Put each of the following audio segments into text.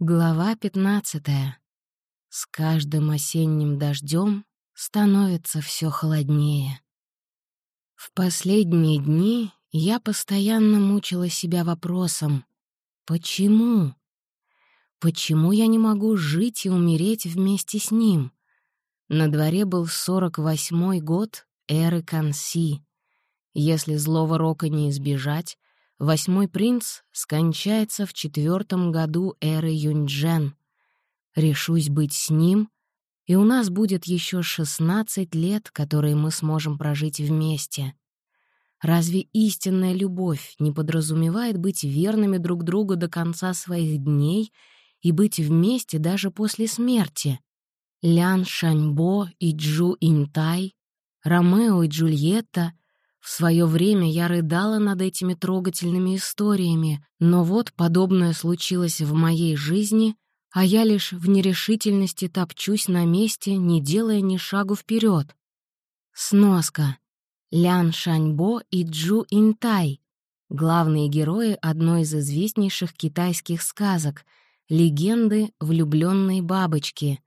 Глава пятнадцатая. С каждым осенним дождем становится все холоднее. В последние дни я постоянно мучила себя вопросом «Почему?» Почему я не могу жить и умереть вместе с ним? На дворе был сорок восьмой год эры Канси. Если злого рока не избежать, Восьмой принц скончается в четвертом году эры Юньчжэн. Решусь быть с ним, и у нас будет еще шестнадцать лет, которые мы сможем прожить вместе. Разве истинная любовь не подразумевает быть верными друг другу до конца своих дней и быть вместе даже после смерти? Лян Шаньбо и Джу Интай, Ромео и Джульетта — в свое время я рыдала над этими трогательными историями, но вот подобное случилось в моей жизни, а я лишь в нерешительности топчусь на месте, не делая ни шагу вперед. Сноска. Лян Шаньбо и Джу Интай — главные герои одной из известнейших китайских сказок — легенды влюбленной бабочки.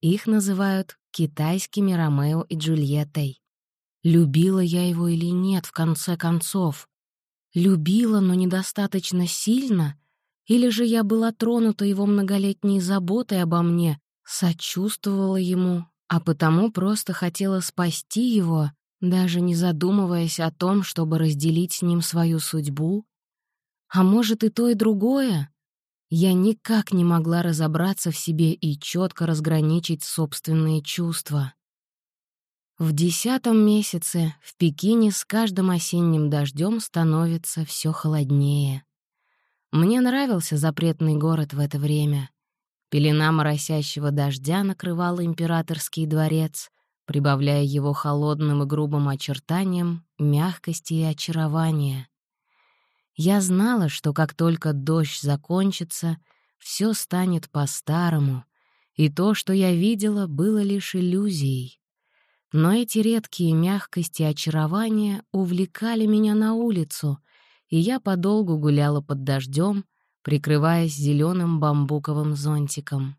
Их называют китайскими Ромео и Джульеттой. Любила я его или нет, в конце концов? Любила, но недостаточно сильно? Или же я была тронута его многолетней заботой обо мне, сочувствовала ему, а потому просто хотела спасти его, даже не задумываясь о том, чтобы разделить с ним свою судьбу? А может, и то, и другое? Я никак не могла разобраться в себе и четко разграничить собственные чувства. В десятом месяце в Пекине с каждым осенним дождем становится все холоднее. Мне нравился запретный город в это время. Пелена моросящего дождя накрывала императорский дворец, прибавляя его холодным и грубым очертаниям мягкости и очарования. Я знала, что как только дождь закончится, все станет по-старому, и то, что я видела, было лишь иллюзией. Но эти редкие мягкости и очарования увлекали меня на улицу, и я подолгу гуляла под дождем, прикрываясь зеленым бамбуковым зонтиком.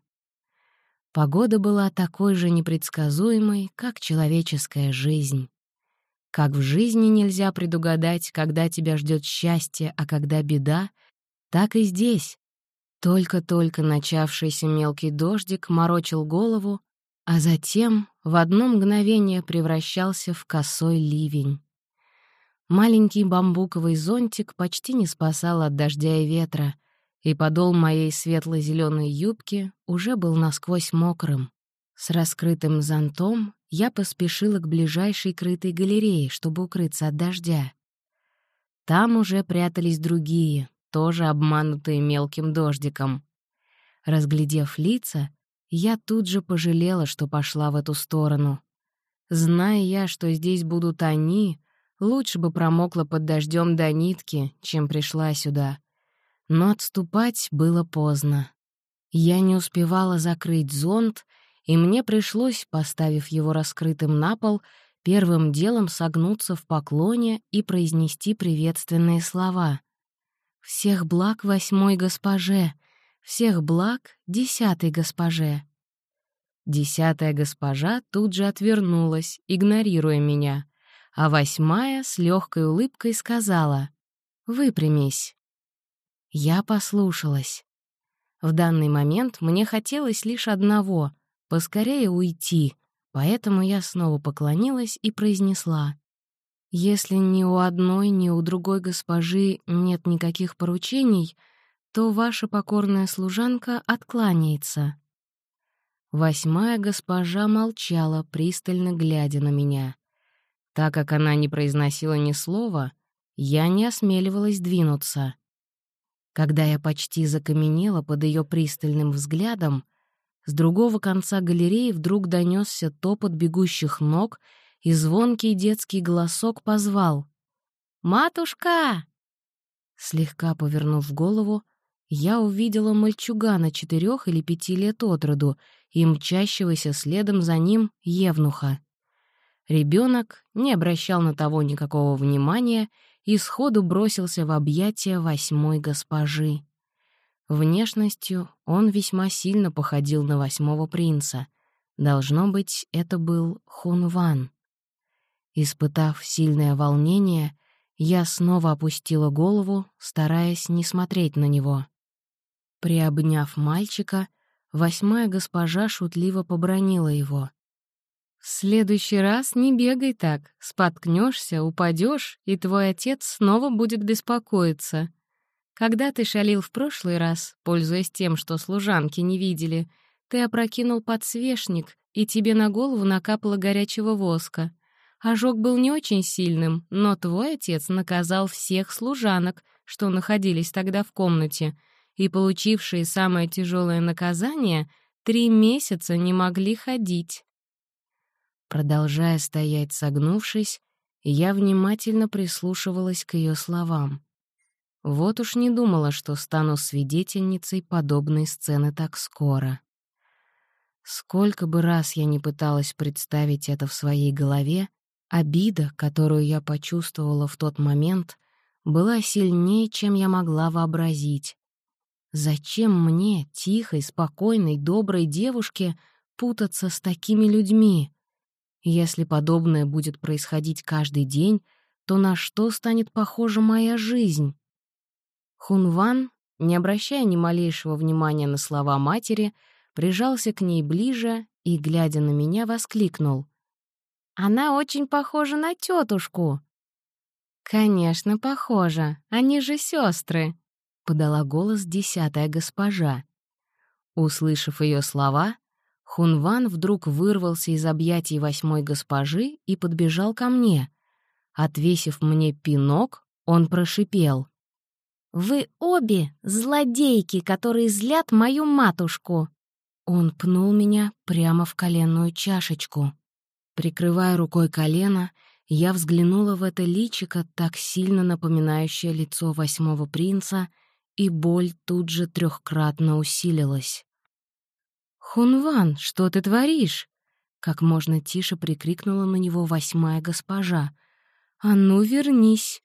Погода была такой же непредсказуемой, как человеческая жизнь. Как в жизни нельзя предугадать, когда тебя ждет счастье, а когда беда, так и здесь. Только-только начавшийся мелкий дождик морочил голову, а затем в одно мгновение превращался в косой ливень. Маленький бамбуковый зонтик почти не спасал от дождя и ветра, и подол моей светло-зеленой юбки уже был насквозь мокрым. С раскрытым зонтом я поспешила к ближайшей крытой галерее, чтобы укрыться от дождя. Там уже прятались другие, тоже обманутые мелким дождиком. Разглядев лица, я тут же пожалела, что пошла в эту сторону. Зная я, что здесь будут они, лучше бы промокла под дождем до нитки, чем пришла сюда. Но отступать было поздно. Я не успевала закрыть зонт, и мне пришлось, поставив его раскрытым на пол, первым делом согнуться в поклоне и произнести приветственные слова. «Всех благ восьмой госпоже!» Всех благ десятой госпоже». Десятая госпожа тут же отвернулась, игнорируя меня, а восьмая с легкой улыбкой сказала «Выпрямись». Я послушалась. В данный момент мне хотелось лишь одного — поскорее уйти, поэтому я снова поклонилась и произнесла «Если ни у одной, ни у другой госпожи нет никаких поручений, — то ваша покорная служанка откланяется». Восьмая госпожа молчала, пристально глядя на меня. Так как она не произносила ни слова, я не осмеливалась двинуться. Когда я почти закаменела под ее пристальным взглядом, с другого конца галереи вдруг донесся топот бегущих ног, и звонкий детский голосок позвал. «Матушка!» Слегка повернув голову, я увидела мальчугана четырех или пяти лет от роду и мчащегося следом за ним Евнуха. Ребенок не обращал на того никакого внимания и сходу бросился в объятия восьмой госпожи. Внешностью он весьма сильно походил на восьмого принца. Должно быть, это был Хунван. Испытав сильное волнение, я снова опустила голову, стараясь не смотреть на него. Приобняв мальчика, восьмая госпожа шутливо побронила его. «В следующий раз не бегай так, споткнешься, упадешь, и твой отец снова будет беспокоиться. Когда ты шалил в прошлый раз, пользуясь тем, что служанки не видели, ты опрокинул подсвечник, и тебе на голову накапало горячего воска. Ожог был не очень сильным, но твой отец наказал всех служанок, что находились тогда в комнате, и получившие самое тяжелое наказание три месяца не могли ходить. Продолжая стоять согнувшись, я внимательно прислушивалась к ее словам. Вот уж не думала, что стану свидетельницей подобной сцены так скоро. Сколько бы раз я не пыталась представить это в своей голове, обида, которую я почувствовала в тот момент, была сильнее, чем я могла вообразить. Зачем мне, тихой, спокойной, доброй девушке, путаться с такими людьми? Если подобное будет происходить каждый день, то на что станет похожа моя жизнь? Хунван, не обращая ни малейшего внимания на слова матери, прижался к ней ближе и, глядя на меня, воскликнул. «Она очень похожа на тетушку. «Конечно, похожа. Они же сестры, подала голос десятая госпожа. Услышав ее слова, Хунван вдруг вырвался из объятий восьмой госпожи и подбежал ко мне. Отвесив мне пинок, он прошипел. «Вы обе злодейки, которые злят мою матушку!» Он пнул меня прямо в коленную чашечку. Прикрывая рукой колено, я взглянула в это личико, так сильно напоминающее лицо восьмого принца, и боль тут же трехкратно усилилась. «Хунван, что ты творишь?» Как можно тише прикрикнула на него восьмая госпожа. «А ну, вернись!»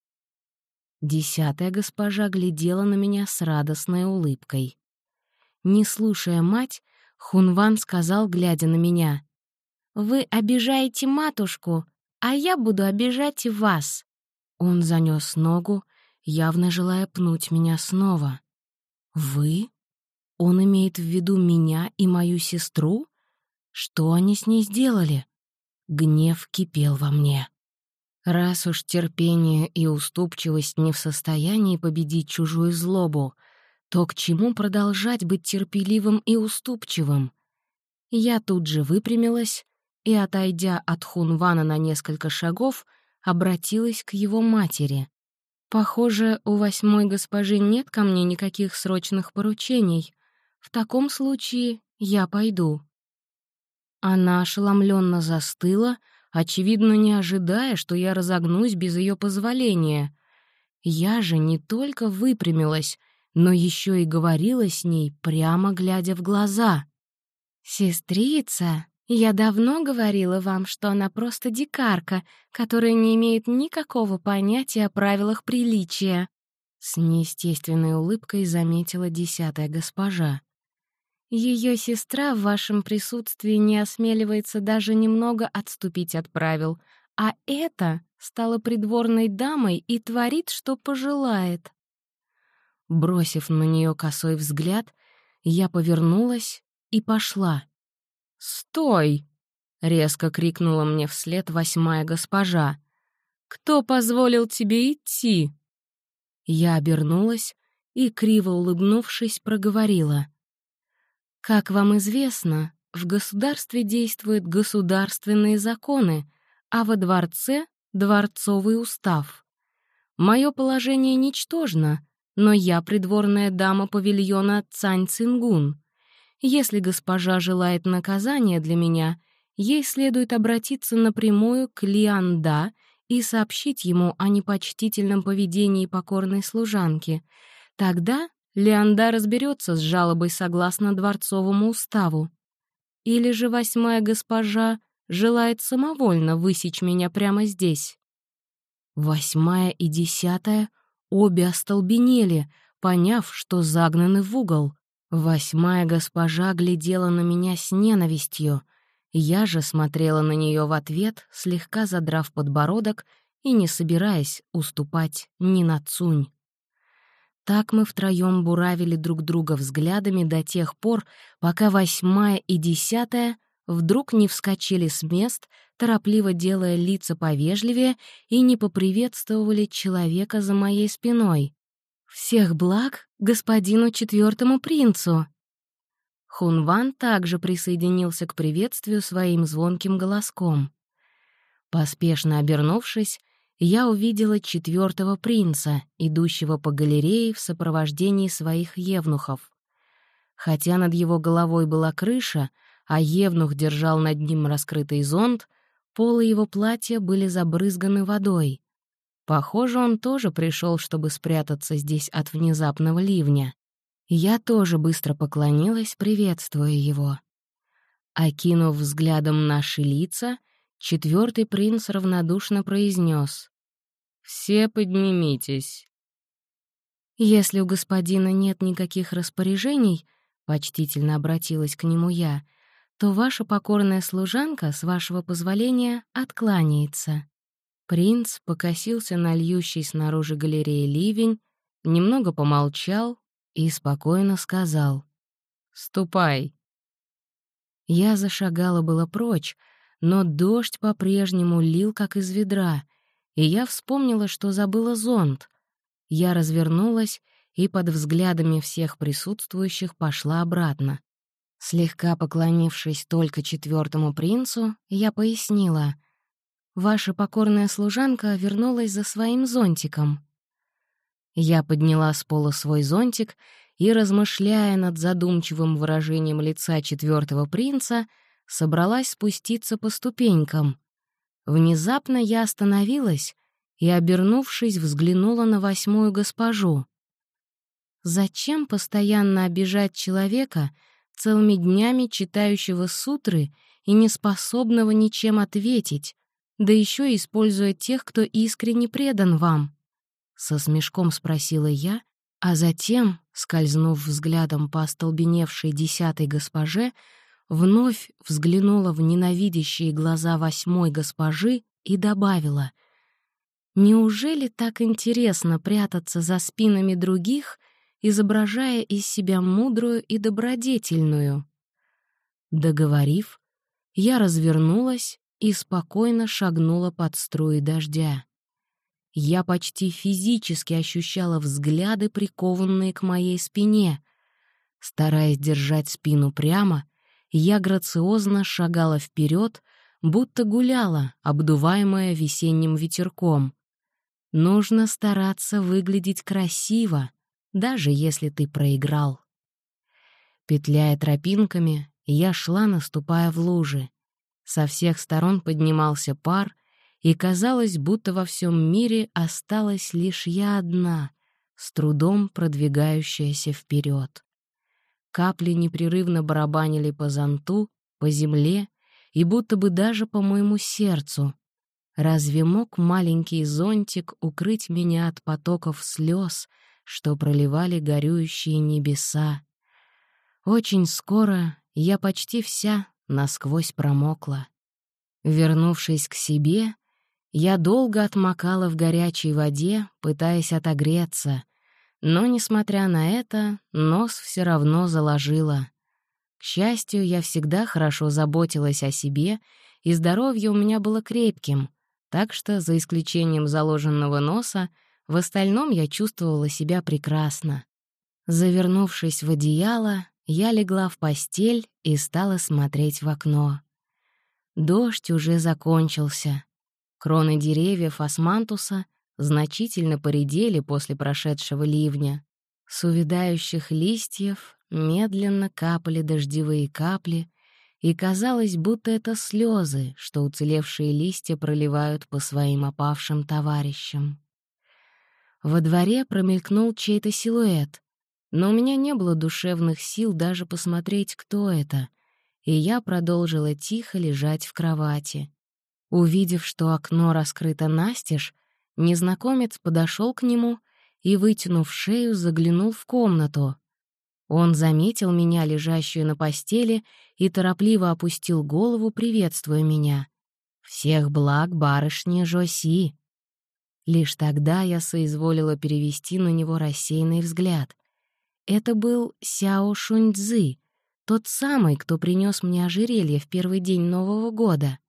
Десятая госпожа глядела на меня с радостной улыбкой. Не слушая мать, Хунван сказал, глядя на меня, «Вы обижаете матушку, а я буду обижать вас». Он занёс ногу, явно желая пнуть меня снова. «Вы?» Он имеет в виду меня и мою сестру? Что они с ней сделали? Гнев кипел во мне. Раз уж терпение и уступчивость не в состоянии победить чужую злобу, то к чему продолжать быть терпеливым и уступчивым? Я тут же выпрямилась и, отойдя от Хунвана на несколько шагов, обратилась к его матери. «Похоже, у восьмой госпожи нет ко мне никаких срочных поручений. В таком случае я пойду». Она ошеломленно застыла, очевидно, не ожидая, что я разогнусь без ее позволения. Я же не только выпрямилась, но еще и говорила с ней, прямо глядя в глаза. «Сестрица, я давно говорила вам, что она просто дикарка, которая не имеет никакого понятия о правилах приличия», — с неестественной улыбкой заметила десятая госпожа. Ее сестра в вашем присутствии не осмеливается даже немного отступить от правил, а эта стала придворной дамой и творит, что пожелает. Бросив на нее косой взгляд, я повернулась и пошла. «Стой!» — резко крикнула мне вслед восьмая госпожа. «Кто позволил тебе идти?» Я обернулась и, криво улыбнувшись, проговорила — как вам известно, в государстве действуют государственные законы, а во дворце — дворцовый устав. Мое положение ничтожно, но я придворная дама павильона Цань Цингун. Если госпожа желает наказания для меня, ей следует обратиться напрямую к Лианда и сообщить ему о непочтительном поведении покорной служанки. Тогда Леонда разберется с жалобой согласно дворцовому уставу. Или же восьмая госпожа желает самовольно высечь меня прямо здесь. Восьмая и десятая обе остолбенели, поняв, что загнаны в угол. Восьмая госпожа глядела на меня с ненавистью. Я же смотрела на нее в ответ, слегка задрав подбородок и не собираясь уступать ни на цунь. Так мы втроем буравили друг друга взглядами до тех пор, пока восьмая и десятая вдруг не вскочили с мест, торопливо делая лица повежливее, и не поприветствовали человека за моей спиной. «Всех благ господину четвертому принцу!» Хунван также присоединился к приветствию своим звонким голоском. Поспешно обернувшись, я увидела четвертого принца, идущего по галерее в сопровождении своих евнухов. Хотя над его головой была крыша, а евнух держал над ним раскрытый зонт, полы его платья были забрызганы водой. Похоже, он тоже пришел, чтобы спрятаться здесь от внезапного ливня. Я тоже быстро поклонилась, приветствуя его. Окинув взглядом наши лица, Четвертый принц равнодушно произнес: «Все поднимитесь». «Если у господина нет никаких распоряжений», — почтительно обратилась к нему я, «то ваша покорная служанка, с вашего позволения, откланяется». Принц покосился на льющий снаружи галереи ливень, немного помолчал и спокойно сказал «Ступай». Я зашагала было прочь, но дождь по-прежнему лил, как из ведра, и я вспомнила, что забыла зонт. Я развернулась и под взглядами всех присутствующих пошла обратно. Слегка поклонившись только четвертому принцу, я пояснила. «Ваша покорная служанка вернулась за своим зонтиком». Я подняла с пола свой зонтик и, размышляя над задумчивым выражением лица четвертого принца, собралась спуститься по ступенькам. Внезапно я остановилась и, обернувшись, взглянула на восьмую госпожу. Зачем постоянно обижать человека, целыми днями читающего сутры и неспособного ничем ответить, да еще используя тех, кто искренне предан вам? Со смешком спросила я, а затем, скользнув взглядом по остолбеневшей десятой госпоже, вновь взглянула в ненавидящие глаза восьмой госпожи и добавила, «Неужели так интересно прятаться за спинами других, изображая из себя мудрую и добродетельную?» Договорив, я развернулась и спокойно шагнула под струи дождя. Я почти физически ощущала взгляды, прикованные к моей спине. Стараясь держать спину прямо, я грациозно шагала вперед, будто гуляла, обдуваемая весенним ветерком. Нужно стараться выглядеть красиво, даже если ты проиграл. Петляя тропинками, я шла, наступая в лужи. Со всех сторон поднимался пар, и казалось, будто во всем мире осталась лишь я одна, с трудом продвигающаяся вперед. Капли непрерывно барабанили по зонту, по земле и будто бы даже по моему сердцу. Разве мог маленький зонтик укрыть меня от потоков слез, что проливали горюющие небеса? Очень скоро я почти вся насквозь промокла. Вернувшись к себе, я долго отмокала в горячей воде, пытаясь отогреться, но, несмотря на это, нос все равно заложила. К счастью, я всегда хорошо заботилась о себе, и здоровье у меня было крепким, так что, за исключением заложенного носа, в остальном я чувствовала себя прекрасно. Завернувшись в одеяло, я легла в постель и стала смотреть в окно. Дождь уже закончился. Кроны деревьев османтуса — значительно поредели после прошедшего ливня. С увядающих листьев медленно капали дождевые капли, и казалось, будто это слезы, что уцелевшие листья проливают по своим опавшим товарищам. Во дворе промелькнул чей-то силуэт, но у меня не было душевных сил даже посмотреть, кто это, и я продолжила тихо лежать в кровати. Увидев, что окно раскрыто настежь, Незнакомец подошел к нему и, вытянув шею, заглянул в комнату. Он заметил меня, лежащую на постели, и торопливо опустил голову, приветствуя меня. «Всех благ барышни Жоси!» Лишь тогда я соизволила перевести на него рассеянный взгляд. Это был Сяо Шуньцзы, тот самый, кто принес мне ожерелье в первый день Нового года.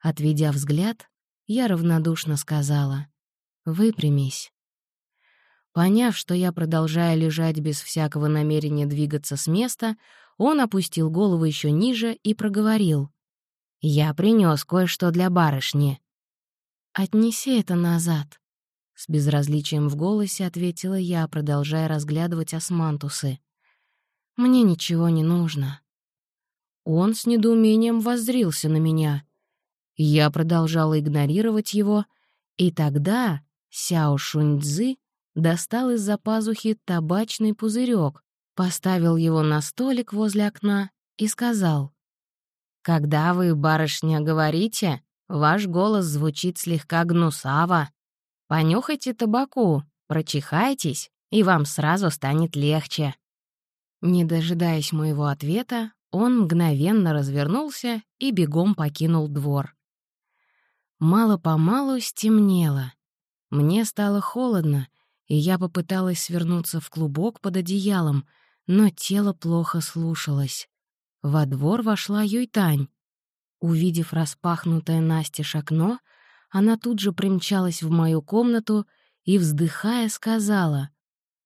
Отведя взгляд, я равнодушно сказала «Выпрямись». Поняв, что я продолжаю лежать без всякого намерения двигаться с места, он опустил голову еще ниже и проговорил. «Я принес кое-что для барышни». «Отнеси это назад», — с безразличием в голосе ответила я, продолжая разглядывать османтусы. «Мне ничего не нужно». Он с недоумением воззрился на меня. Я продолжала игнорировать его, и тогда Сяо Шуньцзы достал из-за пазухи табачный пузырек, поставил его на столик возле окна и сказал, «Когда вы, барышня, говорите, Ваш голос звучит слегка гнусаво. Понюхайте табаку, прочихайтесь, и вам сразу станет легче». Не дожидаясь моего ответа, он мгновенно развернулся и бегом покинул двор. Мало-помалу стемнело. Мне стало холодно, и я попыталась свернуться в клубок под одеялом, но тело плохо слушалось. Во двор вошла Юйтань. Увидев распахнутое настежь окно, она тут же примчалась в мою комнату и, вздыхая, сказала,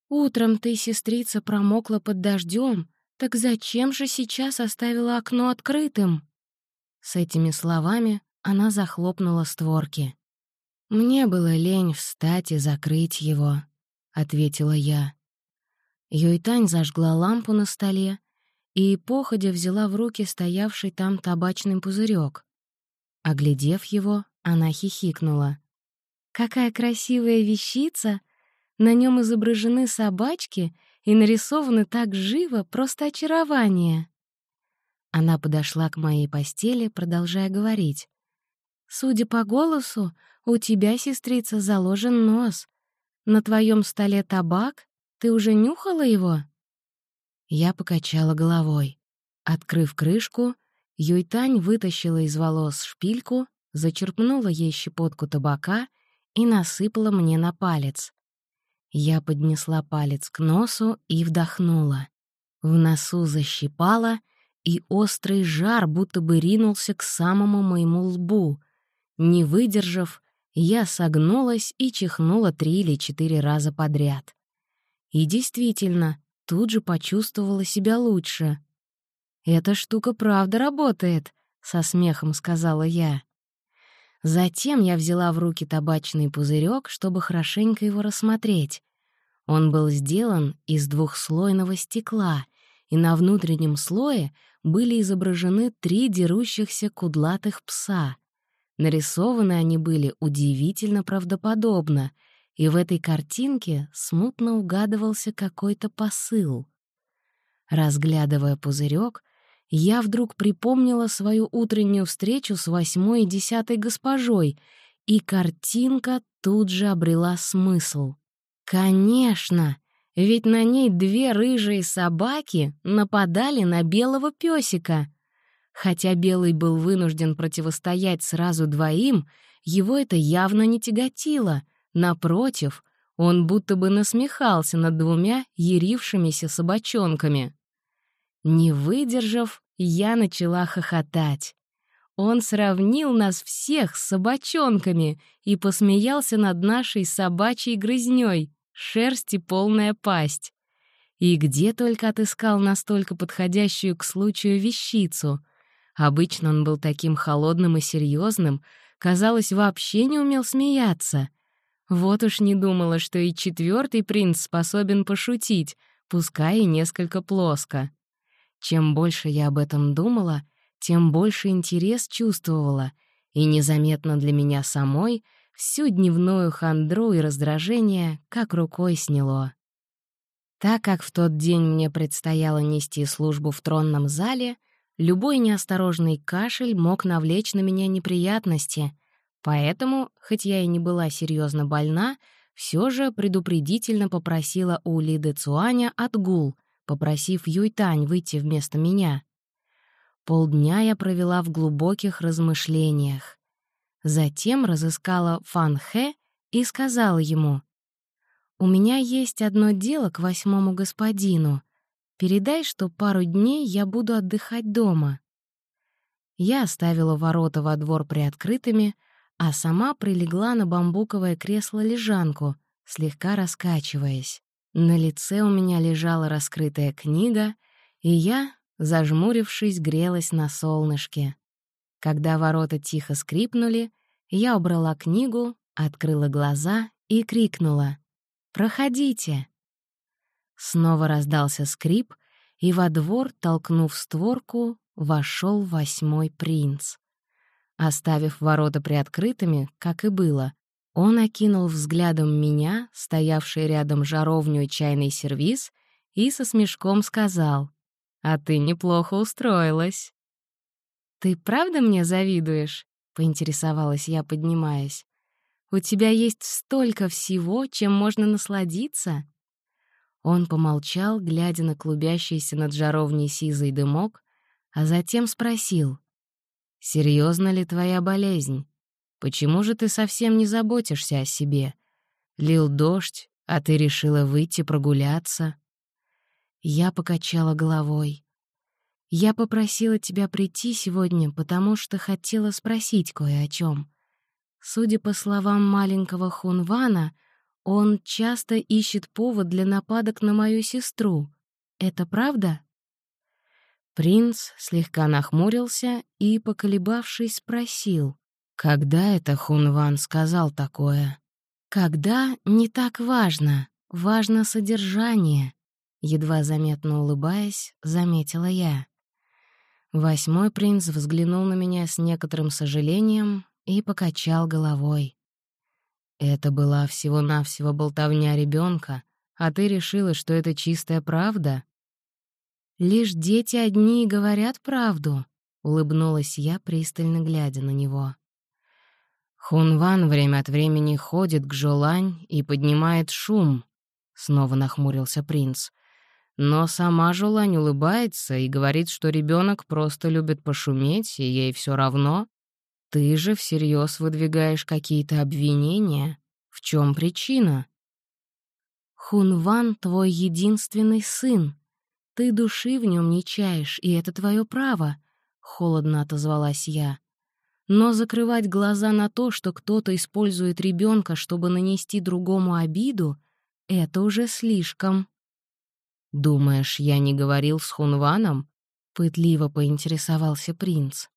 «Утром ты, сестрица, промокла под дождем, так зачем же сейчас оставила окно открытым?» С этими словами она захлопнула створки. «Мне было лень встать и закрыть его», — ответила я. Юйтань зажгла лампу на столе и, походя, взяла в руки стоявший там табачный пузырек. Оглядев его, она хихикнула. «Какая красивая вещица! На нем изображены собачки и нарисованы так живо, просто очарование!» Она подошла к моей постели, продолжая говорить. «Судя по голосу, у тебя, сестрица, заложен нос. На твоем столе табак? Ты уже нюхала его?» Я покачала головой. Открыв крышку, Юйтань вытащила из волос шпильку, зачерпнула ей щепотку табака и насыпала мне на палец. Я поднесла палец к носу и вдохнула. В носу защипала, и острый жар будто бы ринулся к самому моему лбу. Не выдержав, я согнулась и чихнула три или четыре раза подряд. И действительно, тут же почувствовала себя лучше. «Эта штука правда работает», — со смехом сказала я. Затем я взяла в руки табачный пузырек, чтобы хорошенько его рассмотреть. Он был сделан из двухслойного стекла, и на внутреннем слое были изображены три дерущихся кудлатых пса. Нарисованы они были удивительно правдоподобно — и в этой картинке смутно угадывался какой-то посыл. Разглядывая пузырек, я вдруг припомнила свою утреннюю встречу с восьмой и десятой госпожой, и картинка тут же обрела смысл. Конечно, ведь на ней две рыжие собаки нападали на белого песика. Хотя белый был вынужден противостоять сразу двоим, его это явно не тяготило — Напротив, он будто бы насмехался над двумя ярившимися собачонками. Не выдержав, я начала хохотать. Он сравнил нас всех с собачонками и посмеялся над нашей собачьей грызнёй, шерсти полная пасть. И где только отыскал настолько подходящую к случаю вещицу. Обычно он был таким холодным и серьезным, казалось, вообще не умел смеяться — вот уж не думала, что и четвертый принц способен пошутить, пускай и несколько плоско. Чем больше я об этом думала, тем больше интерес чувствовала, и незаметно для меня самой всю дневную хандру и раздражение как рукой сняло. Так как в тот день мне предстояло нести службу в тронном зале, любой неосторожный кашель мог навлечь на меня неприятности, Поэтому, хоть я и не была серьезно больна, все же предупредительно попросила у Лиды Цуаня отгул, попросив Юйтань выйти вместо меня. Полдня я провела в глубоких размышлениях. Затем разыскала Фан Хэ и сказала ему, «У меня есть одно дело к восьмому господину. Передай, что пару дней я буду отдыхать дома». Я оставила ворота во двор приоткрытыми, а сама прилегла на бамбуковое кресло-лежанку, слегка раскачиваясь. На лице у меня лежала раскрытая книга, и я, зажмурившись, грелась на солнышке. Когда ворота тихо скрипнули, я убрала книгу, открыла глаза и крикнула «Проходите!». Снова раздался скрип, и во двор, толкнув створку, вошел восьмой принц. Оставив ворота приоткрытыми, как и было, он окинул взглядом меня, стоявший рядом жаровню и чайный сервиз, и со смешком сказал, «А ты неплохо устроилась». «Ты правда мне завидуешь?» — поинтересовалась я, поднимаясь. «У тебя есть столько всего, чем можно насладиться?» Он помолчал, глядя на клубящийся над жаровней сизый дымок, а затем спросил. «Серьезно ли твоя болезнь? Почему же ты совсем не заботишься о себе? Лил дождь, а ты решила выйти прогуляться?» Я покачала головой. «Я попросила тебя прийти сегодня, потому что хотела спросить кое о чем. Судя по словам маленького Хунвана, он часто ищет повод для нападок на мою сестру. Это правда?» Принц слегка нахмурился и, поколебавшись, спросил, «Когда это Хунван сказал такое?» «Когда не так важно, важно содержание», — едва заметно улыбаясь, заметила я. Восьмой принц взглянул на меня с некоторым сожалением и покачал головой. «Это была всего-навсего болтовня ребенка, а ты решила, что это чистая правда?» «Лишь дети одни и говорят правду», — улыбнулась я, пристально глядя на него. «Хунван время от времени ходит к Жолань и поднимает шум», — снова нахмурился принц. «Но сама Жолань улыбается и говорит, что ребенок просто любит пошуметь, и ей все равно. Ты же всерьез выдвигаешь какие-то обвинения. В чем причина?» «Хунван — твой единственный сын», ты души в нем не чаешь, и это твое право», — холодно отозвалась я. «Но закрывать глаза на то, что кто-то использует ребенка, чтобы нанести другому обиду, это уже слишком». «Думаешь, я не говорил с Хунваном?» — пытливо поинтересовался принц.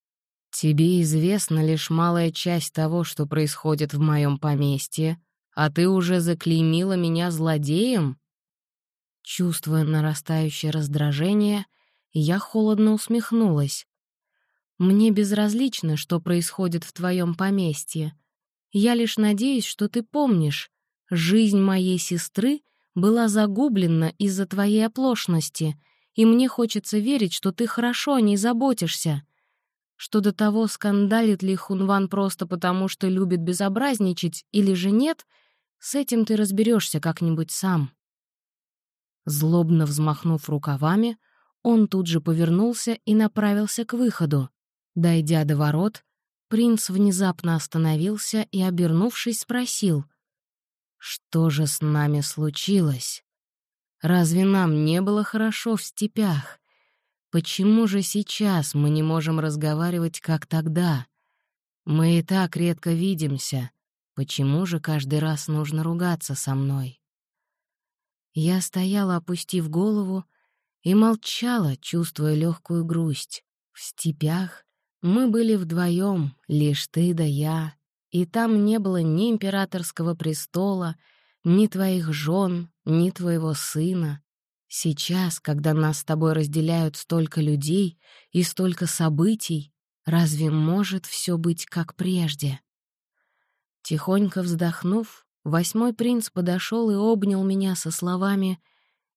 «Тебе известна лишь малая часть того, что происходит в моем поместье, а ты уже заклеймила меня злодеем?» Чувствуя нарастающее раздражение, я холодно усмехнулась. «Мне безразлично, что происходит в твоем поместье. Я лишь надеюсь, что ты помнишь, жизнь моей сестры была загублена из-за твоей оплошности, и мне хочется верить, что ты хорошо о ней заботишься. Что до того, скандалит ли Хунван просто потому, что любит безобразничать, или же нет, с этим ты разберешься как-нибудь сам». Злобно взмахнув рукавами, он тут же повернулся и направился к выходу. Дойдя до ворот, принц внезапно остановился и, обернувшись, спросил, «Что же с нами случилось? Разве нам не было хорошо в степях? Почему же сейчас мы не можем разговаривать, как тогда? Мы и так редко видимся. Почему же каждый раз нужно ругаться со мной?» Я стояла, опустив голову, и молчала, чувствуя легкую грусть. В степях мы были вдвоем, лишь ты да я, и там не было ни императорского престола, ни твоих жен, ни твоего сына. Сейчас, когда нас с тобой разделяют столько людей и столько событий, разве может все быть как прежде? Тихонько вздохнув, Восьмой принц подошел и обнял меня со словами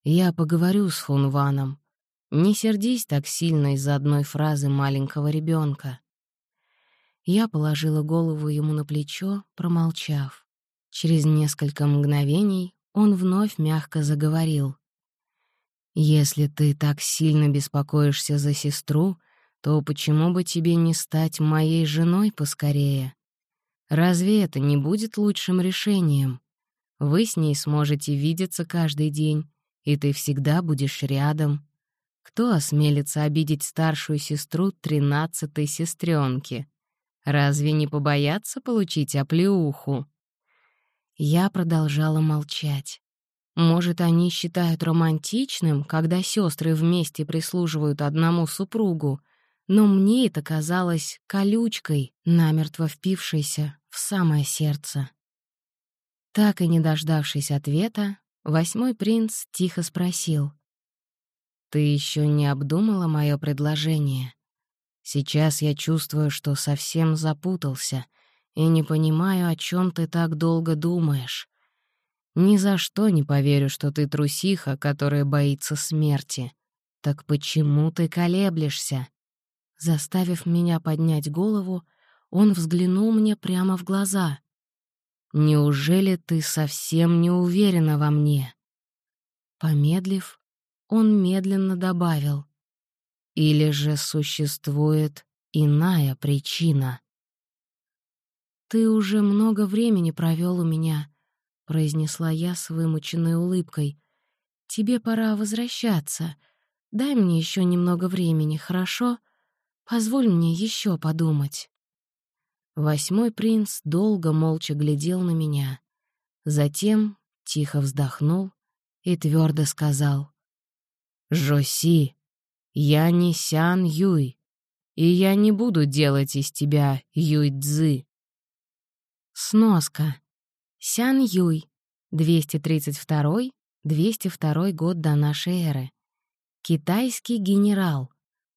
«Я поговорю с Хунваном. Не сердись так сильно из-за одной фразы маленького ребенка. Я положила голову ему на плечо, промолчав. Через несколько мгновений он вновь мягко заговорил. «Если ты так сильно беспокоишься за сестру, то почему бы тебе не стать моей женой поскорее? Разве это не будет лучшим решением? Вы с ней сможете видеться каждый день, и ты всегда будешь рядом. Кто осмелится обидеть старшую сестру тринадцатой сестренки? Разве не побояться получить оплеуху? Я продолжала молчать. Может, они считают романтичным, когда сестры вместе прислуживают одному супругу, но мне это казалось колючкой, намертво впившейся в самое сердце. Так и не дождавшись ответа, восьмой принц тихо спросил. «Ты еще не обдумала мое предложение? Сейчас я чувствую, что совсем запутался и не понимаю, о чем ты так долго думаешь. Ни за что не поверю, что ты трусиха, которая боится смерти. Так почему ты колеблешься?» Заставив меня поднять голову, он взглянул мне прямо в глаза. «Неужели ты совсем не уверена во мне?» Помедлив, он медленно добавил. «Или же существует иная причина?» «Ты уже много времени провел у меня», — произнесла я с вымученной улыбкой. «Тебе пора возвращаться. Дай мне еще немного времени, хорошо? Позволь мне еще подумать». Восьмой принц долго молча глядел на меня. Затем тихо вздохнул и твердо сказал. «Жоси, я не Сян Юй, и я не буду делать из тебя Юй Цзы». Сноска. Сян Юй, 232-202 год до нашей эры. Китайский генерал.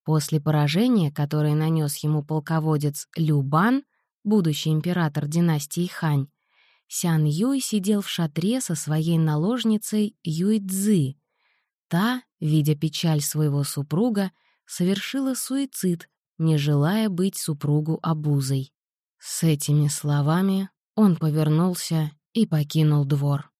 После поражения, которое нанес ему полководец Любан, будущий император династии Хань, Сян Юй сидел в шатре со своей наложницей Юй Цзы. Та, видя печаль своего супруга, совершила суицид, не желая быть супругу обузой. С этими словами он повернулся и покинул двор.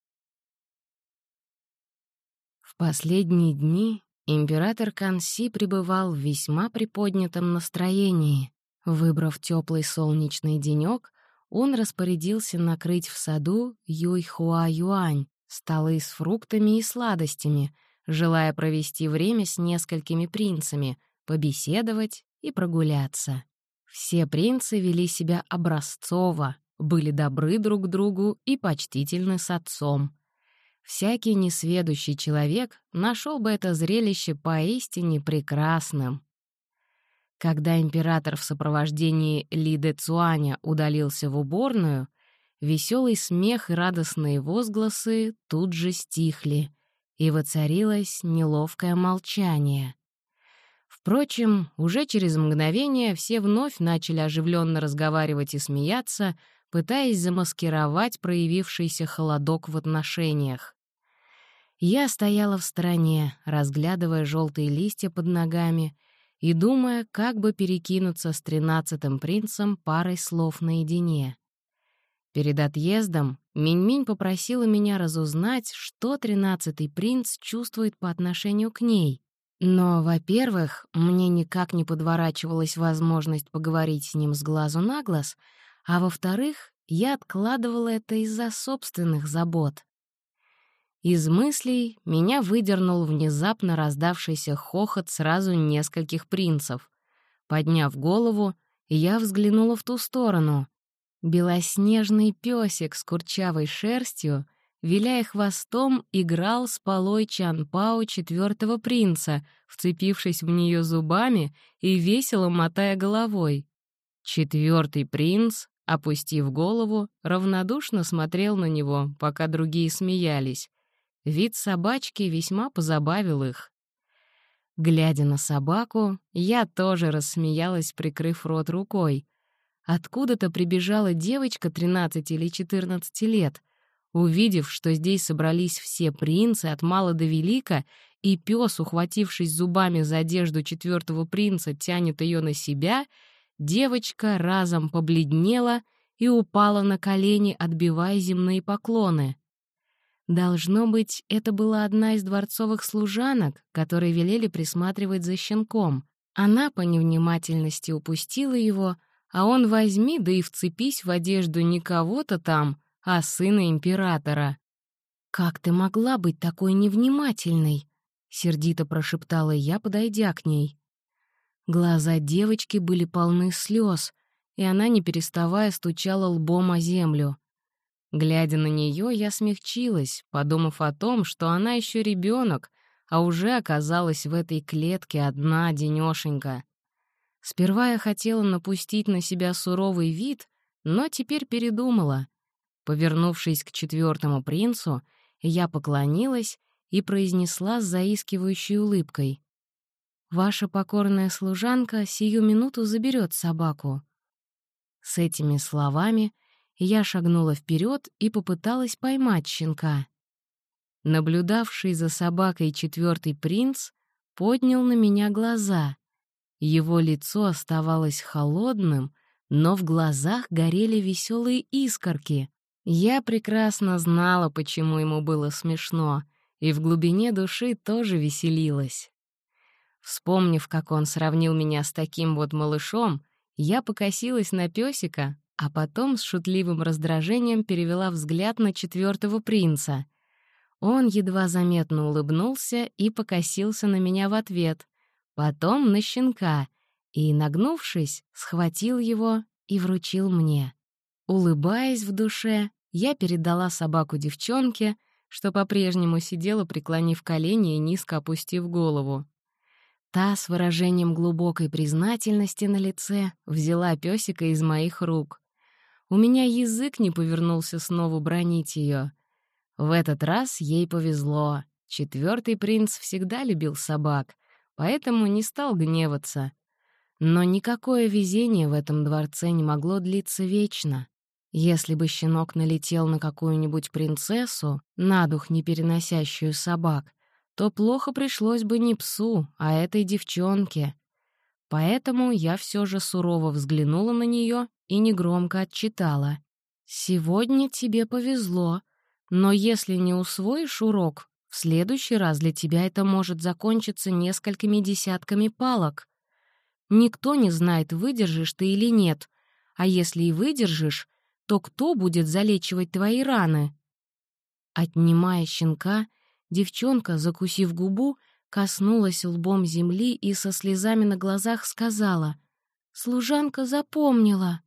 В последние дни император Канси пребывал в весьма приподнятом настроении. Выбрав теплый солнечный денек, он распорядился накрыть в саду Юйхуа-Юань, столы с фруктами и сладостями, желая провести время с несколькими принцами, побеседовать и прогуляться. Все принцы вели себя образцово, были добры друг другу и почтительны с отцом. Всякий несведущий человек нашел бы это зрелище поистине прекрасным. Когда император в сопровождении Ли Де Цуаня удалился в уборную, веселый смех и радостные возгласы тут же стихли, и воцарилось неловкое молчание. Впрочем, уже через мгновение все вновь начали оживленно разговаривать и смеяться, пытаясь замаскировать проявившийся холодок в отношениях. Я стояла в стороне, разглядывая желтые листья под ногами — и думая, как бы перекинуться с тринадцатым принцем парой слов наедине. Перед отъездом Минь-Минь попросила меня разузнать, что тринадцатый принц чувствует по отношению к ней. Но, во-первых, мне никак не подворачивалась возможность поговорить с ним с глазу на глаз, а во-вторых, я откладывала это из-за собственных забот. Из мыслей меня выдернул внезапно раздавшийся хохот сразу нескольких принцев. Подняв голову, я взглянула в ту сторону. Белоснежный песик с курчавой шерстью, виляя хвостом, играл с полой Чанпао четвертого принца, вцепившись в нее зубами и весело мотая головой. Четвертый принц, опустив голову, равнодушно смотрел на него, пока другие смеялись. Вид собачки весьма позабавил их. Глядя на собаку, я тоже рассмеялась, прикрыв рот рукой. Откуда-то прибежала девочка 13 или 14 лет. Увидев, что здесь собрались все принцы от мала до велика, и пес, ухватившись зубами за одежду четвертого принца, тянет ее на себя, девочка разом побледнела и упала на колени, отбивая земные поклоны. Должно быть, это была одна из дворцовых служанок, которые велели присматривать за щенком. Она по невнимательности упустила его, а он возьми, да и вцепись в одежду не кого-то там, а сына императора. «Как ты могла быть такой невнимательной?» — сердито прошептала я, подойдя к ней. Глаза девочки были полны слез, и она, не переставая, стучала лбом о землю. Глядя на нее, я смягчилась, подумав о том, что она еще ребенок, а уже оказалась в этой клетке одна денешенька. Сперва я хотела напустить на себя суровый вид, но теперь передумала. Повернувшись к четвертому принцу, я поклонилась и произнесла с заискивающей улыбкой. «Ваша покорная служанка сию минуту заберет собаку». С этими словами я шагнула вперед и попыталась поймать щенка. Наблюдавший за собакой четвертый принц поднял на меня глаза. Его лицо оставалось холодным, но в глазах горели веселые искорки. Я прекрасно знала, почему ему было смешно, и в глубине души тоже веселилась. Вспомнив, как он сравнил меня с таким вот малышом, я покосилась на песика, а потом с шутливым раздражением перевела взгляд на четвертого принца. Он едва заметно улыбнулся и покосился на меня в ответ, потом на щенка и, нагнувшись, схватил его и вручил мне. Улыбаясь в душе, я передала собаку девчонке, что по-прежнему сидела, преклонив колени и низко опустив голову. Та с выражением глубокой признательности на лице взяла пёсика из моих рук. У меня язык не повернулся снова бронить ее. В этот раз ей повезло. Четвертый принц всегда любил собак, поэтому не стал гневаться. Но никакое везение в этом дворце не могло длиться вечно. Если бы щенок налетел на какую-нибудь принцессу, на дух не переносящую собак, то плохо пришлось бы не псу, а этой девчонке. Поэтому я все же сурово взглянула на нее и негромко отчитала. «Сегодня тебе повезло, но если не усвоишь урок, в следующий раз для тебя это может закончиться несколькими десятками палок. Никто не знает, выдержишь ты или нет, а если и выдержишь, то кто будет залечивать твои раны?» Отнимая щенка, Девчонка, закусив губу, коснулась лбом земли и со слезами на глазах сказала «Служанка запомнила».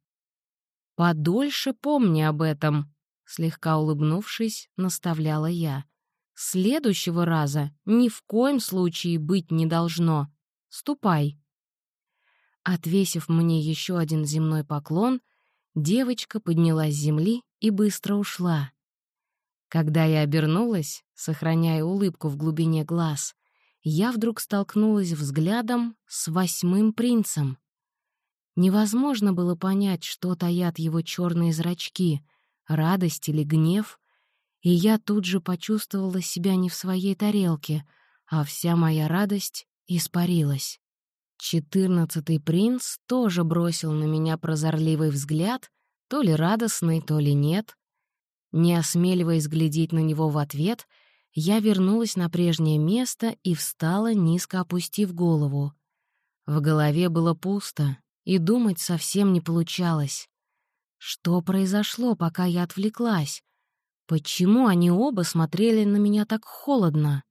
«Подольше помни об этом», — слегка улыбнувшись, наставляла я. «Следующего раза ни в коем случае быть не должно. Ступай». Отвесив мне еще один земной поклон, девочка поднялась с земли и быстро ушла. Когда я обернулась, сохраняя улыбку в глубине глаз, я вдруг столкнулась взглядом с восьмым принцем. Невозможно было понять, что таят его черные зрачки, радость или гнев, и я тут же почувствовала себя не в своей тарелке, а вся моя радость испарилась. Четырнадцатый принц тоже бросил на меня прозорливый взгляд, то ли радостный, то ли нет, не осмеливаясь глядеть на него в ответ, я вернулась на прежнее место и встала, низко опустив голову. В голове было пусто, и думать совсем не получалось. Что произошло, пока я отвлеклась? Почему они оба смотрели на меня так холодно?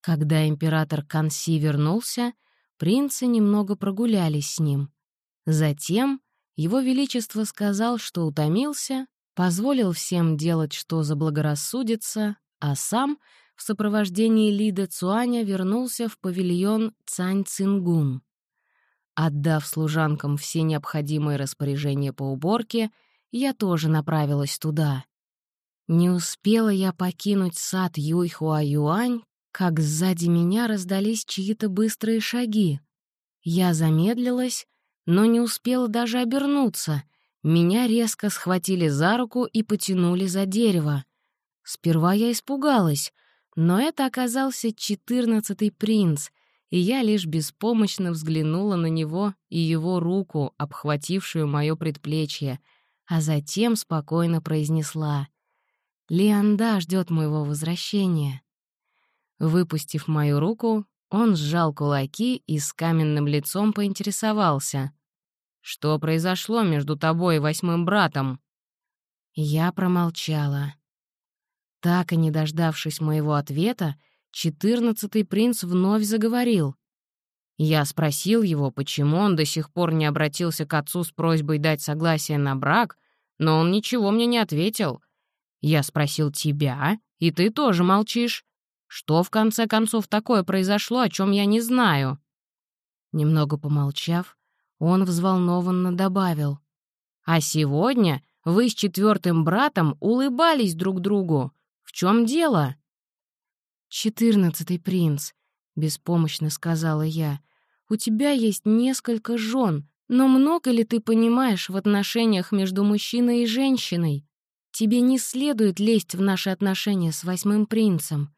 Когда император Канси вернулся, принцы немного прогулялись с ним. Затем его Величество сказал, что утомился позволил всем делать, что заблагорассудится, а сам в сопровождении Лиды Цуаня вернулся в павильон Цань Цингун. Отдав служанкам все необходимые распоряжения по уборке, я тоже направилась туда. Не успела я покинуть сад Юйхуа-Юань, как сзади меня раздались чьи-то быстрые шаги. Я замедлилась, но не успела даже обернуться — меня резко схватили за руку и потянули за дерево. Сперва я испугалась, но это оказался четырнадцатый принц, и я лишь беспомощно взглянула на него и его руку, обхватившую моё предплечье, а затем спокойно произнесла «Лианда ждет моего возвращения». Выпустив мою руку, он сжал кулаки и с каменным лицом поинтересовался. «Что произошло между тобой и восьмым братом?» Я промолчала. Так и не дождавшись моего ответа, четырнадцатый принц вновь заговорил. Я спросил его, почему он до сих пор не обратился к отцу с просьбой дать согласие на брак, но он ничего мне не ответил. Я спросил тебя, и ты тоже молчишь. Что, в конце концов, такое произошло, о чем я не знаю?» Немного помолчав, он взволнованно добавил. «А сегодня вы с четвертым братом улыбались друг другу. В чем дело?» «Четырнадцатый принц», — беспомощно сказала я. У тебя есть несколько жен, но много ли ты понимаешь в отношениях между мужчиной и женщиной? Тебе не следует лезть в наши отношения с восьмым принцем.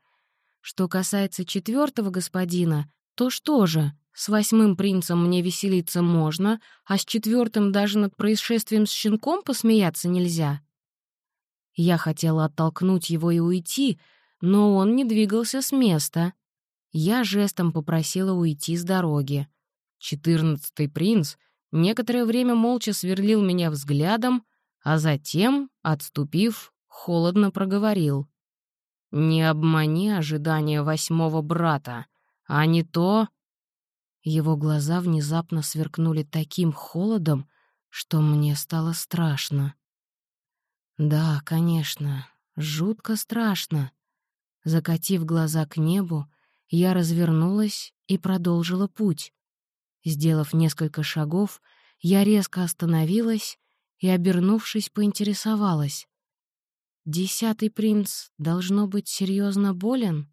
Что касается четвертого господина, то что же, с восьмым принцем мне веселиться можно, а с четвертым даже над происшествием с щенком посмеяться нельзя. Я хотела оттолкнуть его и уйти, но он не двигался с места. Я жестом попросила уйти с дороги. Четырнадцатый принц некоторое время молча сверлил меня взглядом, а затем, отступив, холодно проговорил. «Не обмани ожидания восьмого брата, а не то...» Его глаза внезапно сверкнули таким холодом, что мне стало страшно. Да, конечно, жутко страшно. Закатив глаза к небу, я развернулась и продолжила путь. Сделав несколько шагов, я резко остановилась и, обернувшись, поинтересовалась. «Десятый принц должно быть серьезно болен?»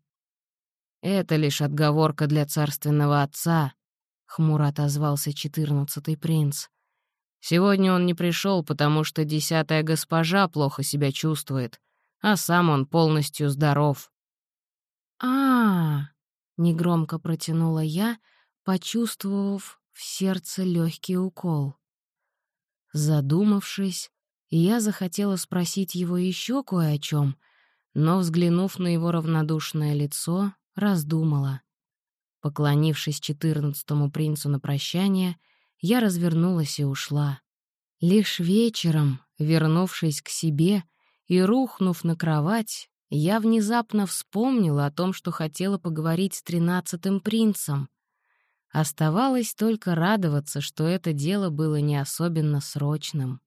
«Это лишь отговорка для царственного отца», — хмуро отозвался четырнадцатый принц. «Сегодня он не пришел, потому что десятая госпожа плохо себя чувствует, а сам он полностью здоров». «А-а-а!» Негромко протянула я, почувствовав в сердце легкий укол. Задумавшись, я захотела спросить его еще кое о чем, но, взглянув на его равнодушное лицо, раздумала. Поклонившись четырнадцатому принцу на прощание, я развернулась и ушла. Лишь вечером, вернувшись к себе и рухнув на кровать, я внезапно вспомнила о том, что хотела поговорить с тринадцатым принцем. Оставалось только радоваться, что это дело было не особенно срочным.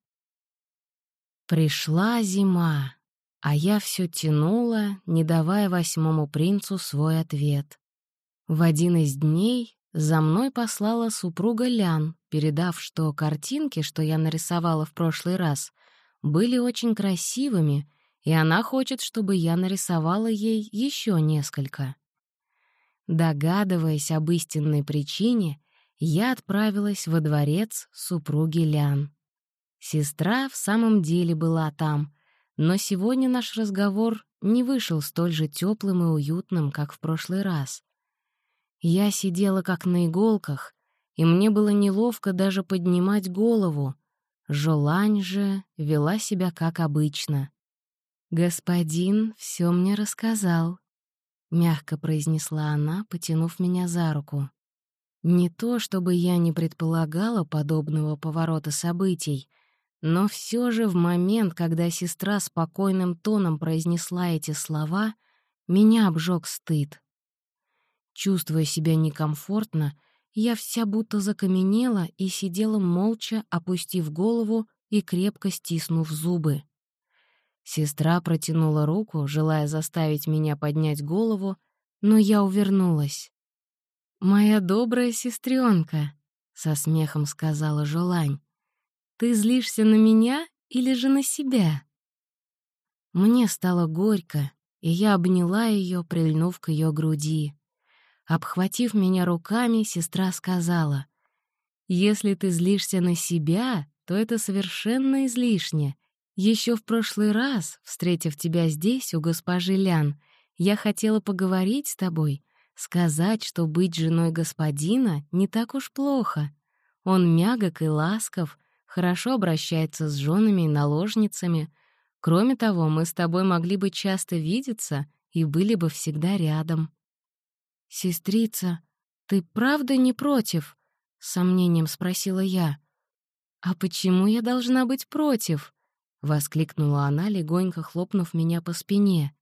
Пришла зима, а я все тянула, не давая восьмому принцу свой ответ. В один из дней за мной послала супруга Лян, передав, что картинки, что я нарисовала в прошлый раз, были очень красивыми — и она хочет, чтобы я нарисовала ей еще несколько. Догадываясь об истинной причине, я отправилась во дворец супруги Лян. Сестра в самом деле была там, но сегодня наш разговор не вышел столь же теплым и уютным, как в прошлый раз. Я сидела как на иголках, и мне было неловко даже поднимать голову. Жолань же вела себя как обычно. «Господин все мне рассказал», — мягко произнесла она, потянув меня за руку. Не то, чтобы я не предполагала подобного поворота событий, но все же в момент, когда сестра спокойным тоном произнесла эти слова, меня обжег стыд. Чувствуя себя некомфортно, я вся будто закаменела и сидела молча, опустив голову и крепко стиснув зубы. Сестра протянула руку, желая заставить меня поднять голову, но я увернулась. «Моя добрая сестренка, со смехом сказала Жолань, — «ты злишься на меня или же на себя?» Мне стало горько, и я обняла ее, прильнув к ее груди. Обхватив меня руками, сестра сказала, «Если ты злишься на себя, то это совершенно излишне, еще в прошлый раз, встретив тебя здесь, у госпожи Лян, я хотела поговорить с тобой, сказать, что быть женой господина не так уж плохо. Он мягок и ласков, хорошо обращается с женами и наложницами. Кроме того, мы с тобой могли бы часто видеться и были бы всегда рядом». «Сестрица, ты правда не против?» — с сомнением спросила я. «А почему я должна быть против?» — воскликнула она, легонько хлопнув меня по спине.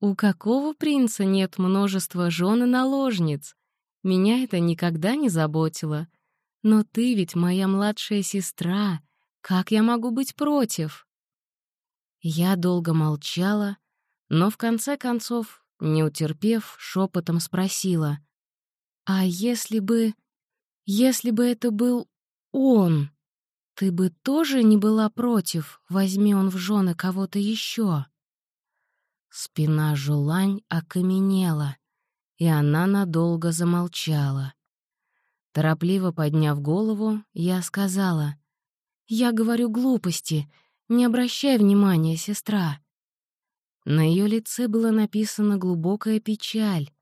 «У какого принца нет множества жен и наложниц? Меня это никогда не заботило. Но ты ведь моя младшая сестра. Как я могу быть против?» Я долго молчала, но в конце концов, не утерпев, шепотом спросила. «А если бы... если бы это был он?» «Ты бы тоже не была против, возьми он в жены кого-то еще. Спина Жулань окаменела, и она надолго замолчала. Торопливо подняв голову, я сказала, «Я говорю глупости, не обращай внимания, сестра». На ее лице было написано глубокая печаль.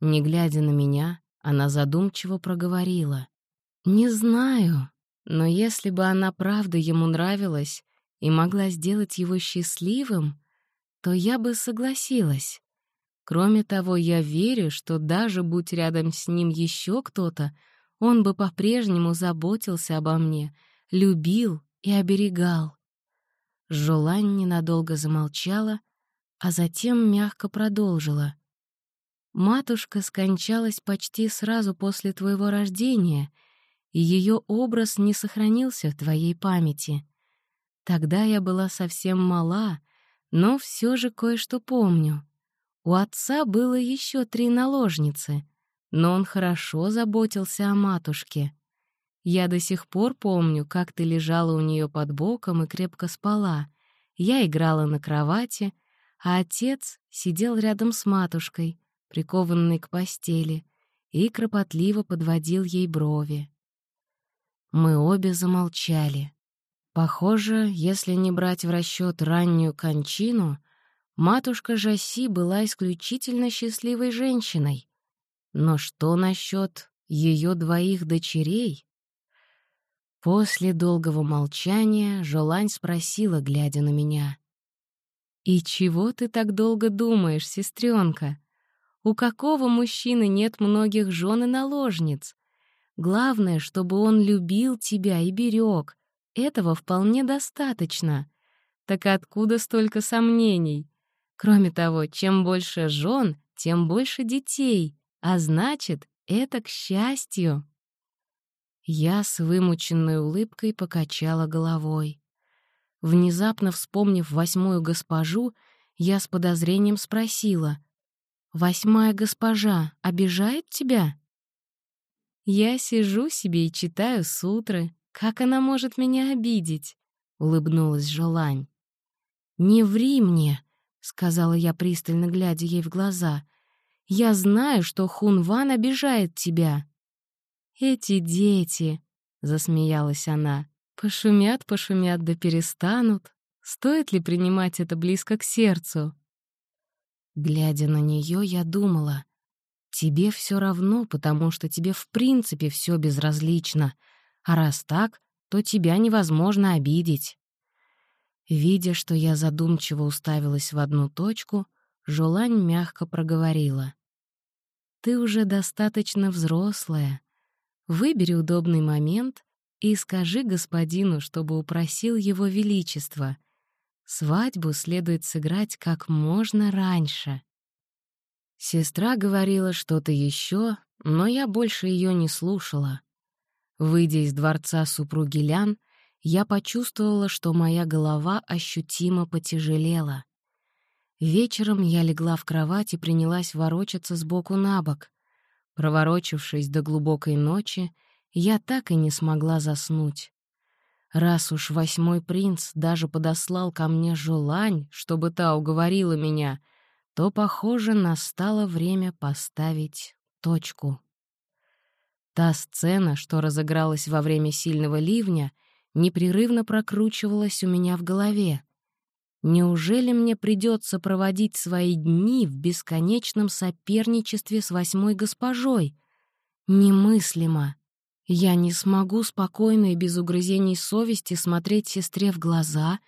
Не глядя на меня, она задумчиво проговорила. «Не знаю, но если бы она правда ему нравилась и могла сделать его счастливым, то я бы согласилась. Кроме того, я верю, что даже будь рядом с ним еще кто-то, он бы по-прежнему заботился обо мне, любил и оберегал. Жолань ненадолго замолчала, а затем мягко продолжила. «Матушка скончалась почти сразу после твоего рождения — и ее образ не сохранился в твоей памяти. Тогда я была совсем мала, но все же кое-что помню. У отца было еще три наложницы, но он хорошо заботился о матушке. Я до сих пор помню, как ты лежала у нее под боком и крепко спала. Я играла на кровати, а отец сидел рядом с матушкой, прикованной к постели, и кропотливо подводил ей брови. Мы обе замолчали. Похоже, если не брать в расчет раннюю кончину, матушка Жаси была исключительно счастливой женщиной. Но что насчет ее двоих дочерей? После долгого молчания Жолань спросила, глядя на меня. «И чего ты так долго думаешь, сестренка? У какого мужчины нет многих жен и наложниц? Главное, чтобы он любил тебя и берег. Этого вполне достаточно. Так откуда столько сомнений? Кроме того, чем больше жен, тем больше детей, а значит, это к счастью. Я с вымученной улыбкой покачала головой. Внезапно вспомнив восьмую госпожу, я с подозрением спросила. «Восьмая госпожа обижает тебя?» Я сижу себе и читаю сутры. Как она может меня обидеть?» — улыбнулась Жолань. «Не ври мне», — сказала я, пристально глядя ей в глаза. «Я знаю, что Хунван обижает тебя». «Эти дети», — засмеялась она, — «пошумят, пошумят да перестанут. Стоит ли принимать это близко к сердцу?» Глядя на нее, я думала, Тебе все равно, потому что тебе в принципе все безразлично, а раз так, то тебя невозможно обидеть. Видя, что я задумчиво уставилась в одну точку, Жолань мягко проговорила. «Ты уже достаточно взрослая. Выбери удобный момент и скажи господину, чтобы упросил его величество. Свадьбу следует сыграть как можно раньше». Сестра говорила что-то еще, но я больше ее не слушала. Выйдя из дворца супруги Лян, я почувствовала, что моя голова ощутимо потяжелела. Вечером я легла в кровать и принялась ворочаться сбоку на бок. Проворочившись до глубокой ночи, я так и не смогла заснуть. Раз уж восьмой принц даже подослал ко мне желань, чтобы та уговорила меня — то, похоже, настало время поставить точку. Та сцена, что разыгралась во время сильного ливня, непрерывно прокручивалась у меня в голове. Неужели мне придется проводить свои дни в бесконечном соперничестве с восьмой госпожой? Немыслимо. Я не смогу спокойно и без угрызений совести смотреть сестре в глаза,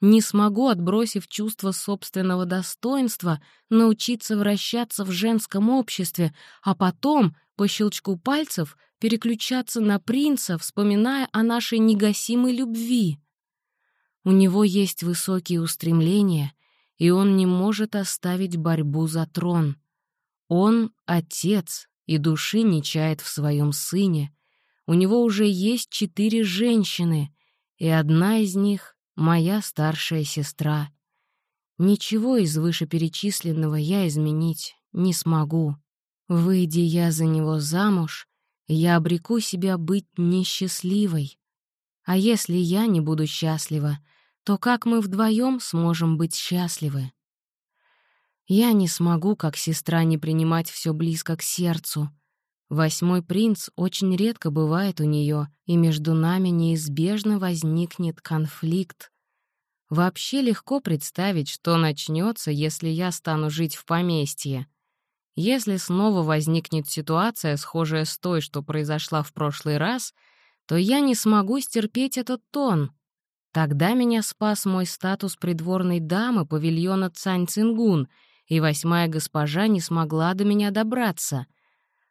не смогу, отбросив чувство собственного достоинства, научиться вращаться в женском обществе, а потом, по щелчку пальцев, переключаться на принца, вспоминая о нашей негасимой любви. У него есть высокие устремления, и он не может оставить борьбу за трон. Он — отец, и души не чает в своем сыне. У него уже есть четыре женщины, и одна из них — моя старшая сестра. Ничего из вышеперечисленного я изменить не смогу. Выйдя я за него замуж, я обреку себя быть несчастливой. А если я не буду счастлива, то как мы вдвоем сможем быть счастливы? Я не смогу, как сестра, не принимать все близко к сердцу. Восьмой принц очень редко бывает у нее, и между нами неизбежно возникнет конфликт. Вообще легко представить, что начнется, если я стану жить в поместье. Если снова возникнет ситуация, схожая с той, что произошла в прошлый раз, то я не смогу стерпеть этот тон. Тогда меня спас мой статус придворной дамы павильона Цань Цингун — и восьмая госпожа не смогла до меня добраться.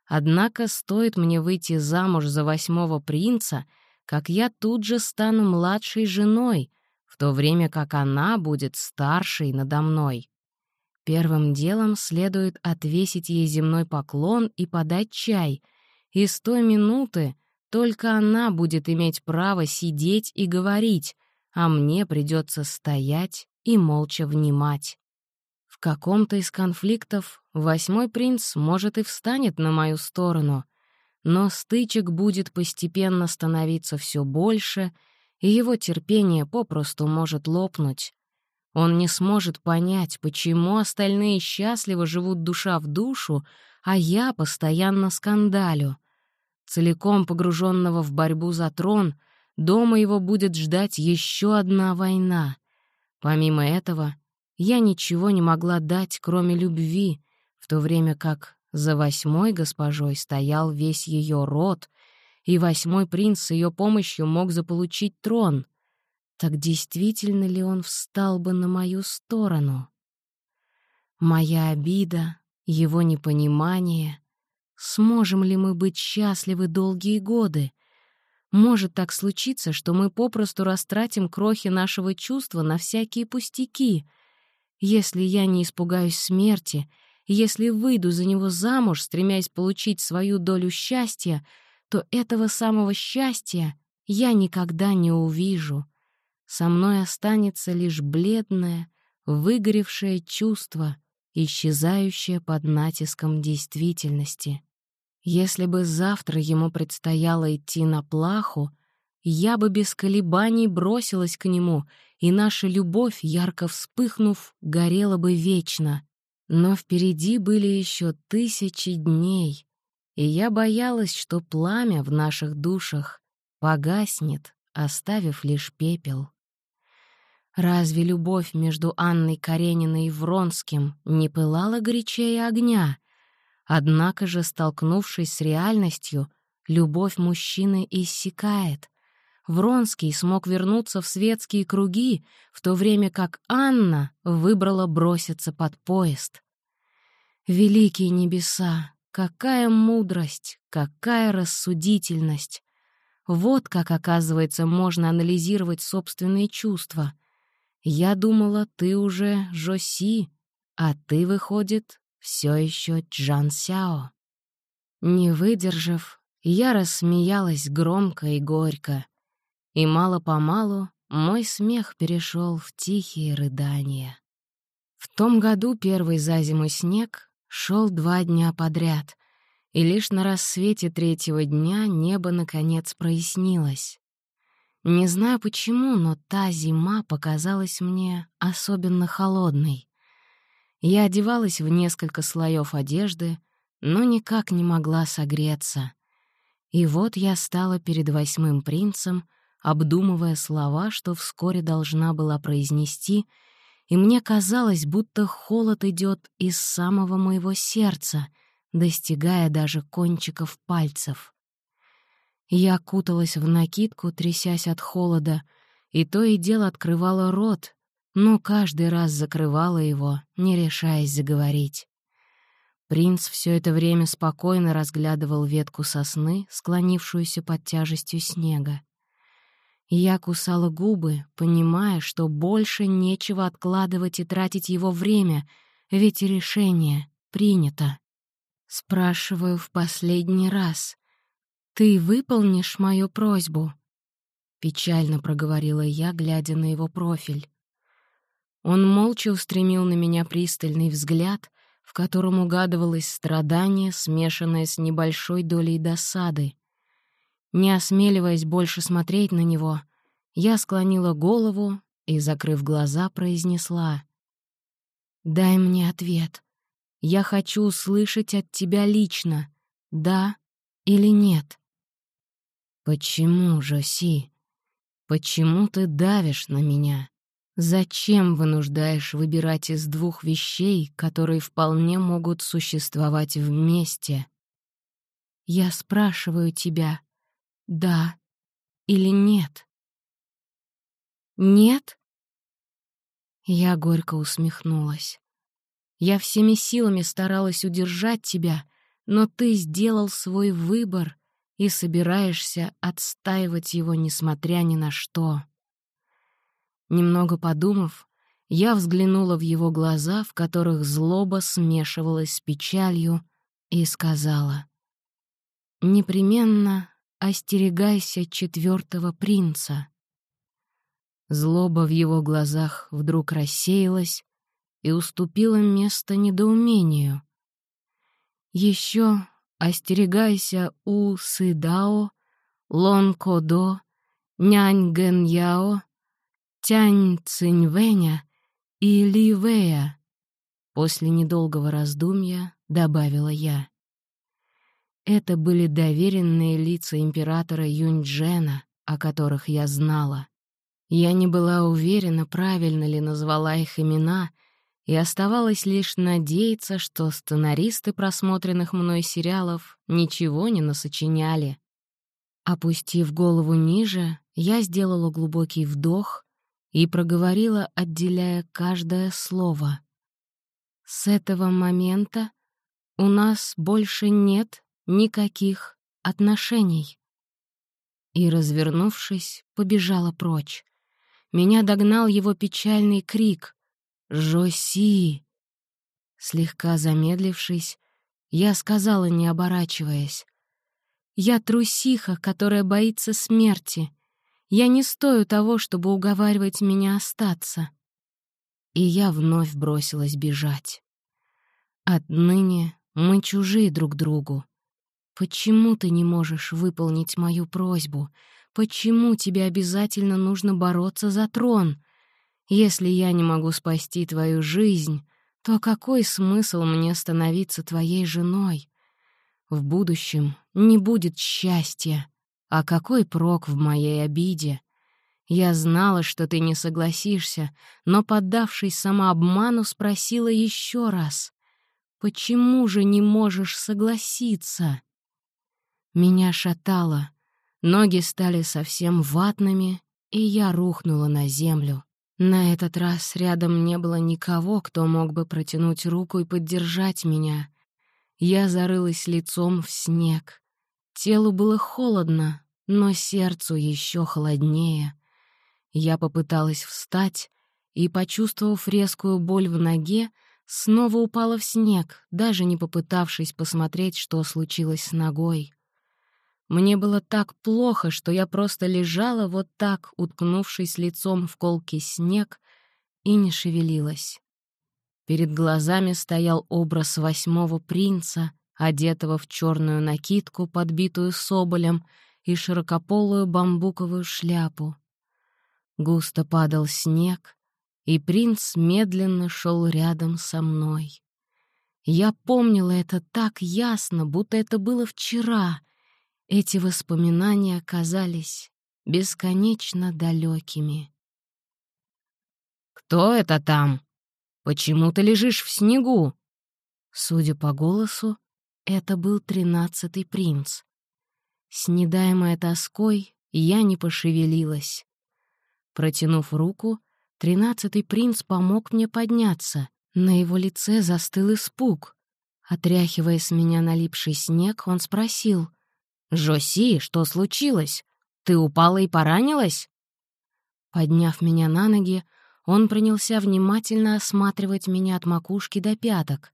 Однако стоит мне выйти замуж за восьмого принца, как я тут же стану младшей женой, то время как она будет старшей надо мной. Первым делом следует отвесить ей земной поклон и подать чай, и с той минуты только она будет иметь право сидеть и говорить, а мне придется стоять и молча внимать. В каком-то из конфликтов восьмой принц, может, и встанет на мою сторону, но стычек будет постепенно становиться все больше, и его терпение попросту может лопнуть. Он не сможет понять, почему остальные счастливо живут душа в душу, а я постоянно скандалю. Целиком погруженного в борьбу за трон, дома его будет ждать еще одна война. Помимо этого, я ничего не могла дать, кроме любви, в то время как за восьмой госпожой стоял весь ее род, и восьмой принц с ее помощью мог заполучить трон. Так действительно ли он встал бы на мою сторону? Моя обида, его непонимание. Сможем ли мы быть счастливы долгие годы? Может так случиться, что мы попросту растратим крохи нашего чувства на всякие пустяки — если я не испугаюсь смерти, если выйду за него замуж, стремясь получить свою долю счастья, то этого самого счастья я никогда не увижу. Со мной останется лишь бледное, выгоревшее чувство, исчезающее под натиском действительности. Если бы завтра ему предстояло идти на плаху, я бы без колебаний бросилась к нему, и наша любовь, ярко вспыхнув, горела бы вечно. Но впереди были еще тысячи дней, и я боялась, что пламя в наших душах погаснет, оставив лишь пепел. Разве любовь между Анной Карениной и Вронским не пылала горячее огня? Однако же, столкнувшись с реальностью, любовь мужчины иссякает, Вронский смог вернуться в светские круги, в то время как Анна выбрала броситься под поезд. Великие небеса, какая мудрость, какая рассудительность! Вот как, оказывается, можно анализировать собственные чувства. Я думала, ты уже Жоси, а ты, выходит, все еще Джан Сяо. Не выдержав, я рассмеялась громко и горько — и мало-помалу мой смех перешел в тихие рыдания. В том году первый за зиму снег шел два дня подряд, и лишь на рассвете третьего дня небо наконец прояснилось. Не знаю почему, но та зима показалась мне особенно холодной. Я одевалась в несколько слоев одежды, но никак не могла согреться. И вот я стала перед восьмым принцем — обдумывая слова, что вскоре должна была произнести, и мне казалось, будто холод идет из самого моего сердца, достигая даже кончиков пальцев. Я куталась в накидку, трясясь от холода, и то и дело открывала рот, но каждый раз закрывала его, не решаясь заговорить. Принц все это время спокойно разглядывал ветку сосны, склонившуюся под тяжестью снега. Я кусала губы, понимая, что больше нечего откладывать и тратить его время, ведь решение принято. Спрашиваю в последний раз. «Ты выполнишь мою просьбу?» Печально проговорила я, глядя на его профиль. Он молча устремил на меня пристальный взгляд, в котором угадывалось страдание, смешанное с небольшой долей досады. Не осмеливаясь больше смотреть на него, я склонила голову и, закрыв глаза, произнесла. «Дай мне ответ. Я хочу услышать от тебя лично, да или нет». «Почему, Жоси? Почему ты давишь на меня?» Зачем вынуждаешь выбирать из двух вещей, которые вполне могут существовать вместе? Я спрашиваю тебя, да или нет? Нет? Я горько усмехнулась. Я всеми силами старалась удержать тебя, но ты сделал свой выбор и собираешься отстаивать его, несмотря ни на что. Немного подумав, я взглянула в его глаза, в которых злоба смешивалась с печалью, и сказала, «Непременно остерегайся четвертого принца». Злоба в его глазах вдруг рассеялась и уступила место недоумению. Еще остерегайся у Сыдао, Лон Кодо, Нянь Гэньяо Тянь Циньвэня и Ли Вэя. После недолгого раздумья добавила я. Это были доверенные лица императора Юньчжена, о которых я знала. Я не была уверена, правильно ли назвала их имена, и оставалось лишь надеяться, что сценаристы просмотренных мной сериалов ничего не насочиняли. Опустив голову ниже, я сделала глубокий вдох и проговорила, отделяя каждое слово. «С этого момента у нас больше нет никаких отношений». И, развернувшись, побежала прочь. Меня догнал его печальный крик «Жоси!». Слегка замедлившись, я сказала, не оборачиваясь, «Я трусиха, которая боится смерти. Я не стою того, чтобы уговаривать меня остаться. И я вновь бросилась бежать. Отныне мы чужие друг другу. Почему ты не можешь выполнить мою просьбу? Почему тебе обязательно нужно бороться за трон? Если я не могу спасти твою жизнь, то какой смысл мне становиться твоей женой? В будущем не будет счастья. А какой прок в моей обиде? Я знала, что ты не согласишься, но, поддавшись самообману, спросила еще раз. «Почему же не можешь согласиться?» Меня шатало, ноги стали совсем ватными, и я рухнула на землю. На этот раз рядом не было никого, кто мог бы протянуть руку и поддержать меня. Я зарылась лицом в снег. Телу было холодно, но сердцу еще холоднее. Я попыталась встать и, почувствовав резкую боль в ноге, снова упала в снег, даже не попытавшись посмотреть, что случилось с ногой. Мне было так плохо, что я просто лежала вот так, уткнувшись лицом в колкий снег, и не шевелилась. Перед глазами стоял образ восьмого принца, одетого в черную накидку, подбитую соболем, и широкополую бамбуковую шляпу. Густо падал снег, и принц медленно шел рядом со мной. Я помнила это так ясно, будто это было вчера. Эти воспоминания оказались бесконечно далекими. «Кто это там? Почему ты лежишь в снегу?» Судя по голосу, это был тринадцатый принц. Снедаемая тоской, я не пошевелилась. Протянув руку, тринадцатый принц помог мне подняться. На его лице застыл испуг. Отряхивая с меня налипший снег, он спросил. «Жоси, что случилось? Ты упала и поранилась?» Подняв меня на ноги, он принялся внимательно осматривать меня от макушки до пяток.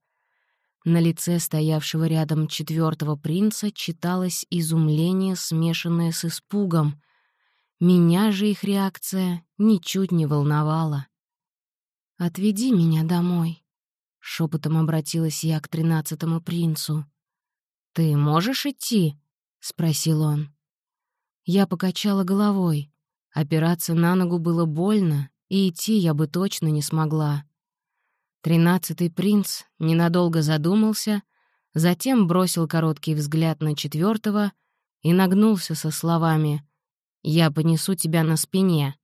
На лице стоявшего рядом четвертого принца читалось изумление, смешанное с испугом. Меня же их реакция ничуть не волновала. «Отведи меня домой», — шепотом обратилась я к тринадцатому принцу. «Ты можешь идти?» — спросил он. Я покачала головой. Опираться на ногу было больно, и идти я бы точно не смогла. Тринадцатый принц ненадолго задумался, затем бросил короткий взгляд на четвертого и нагнулся со словами «Я понесу тебя на спине».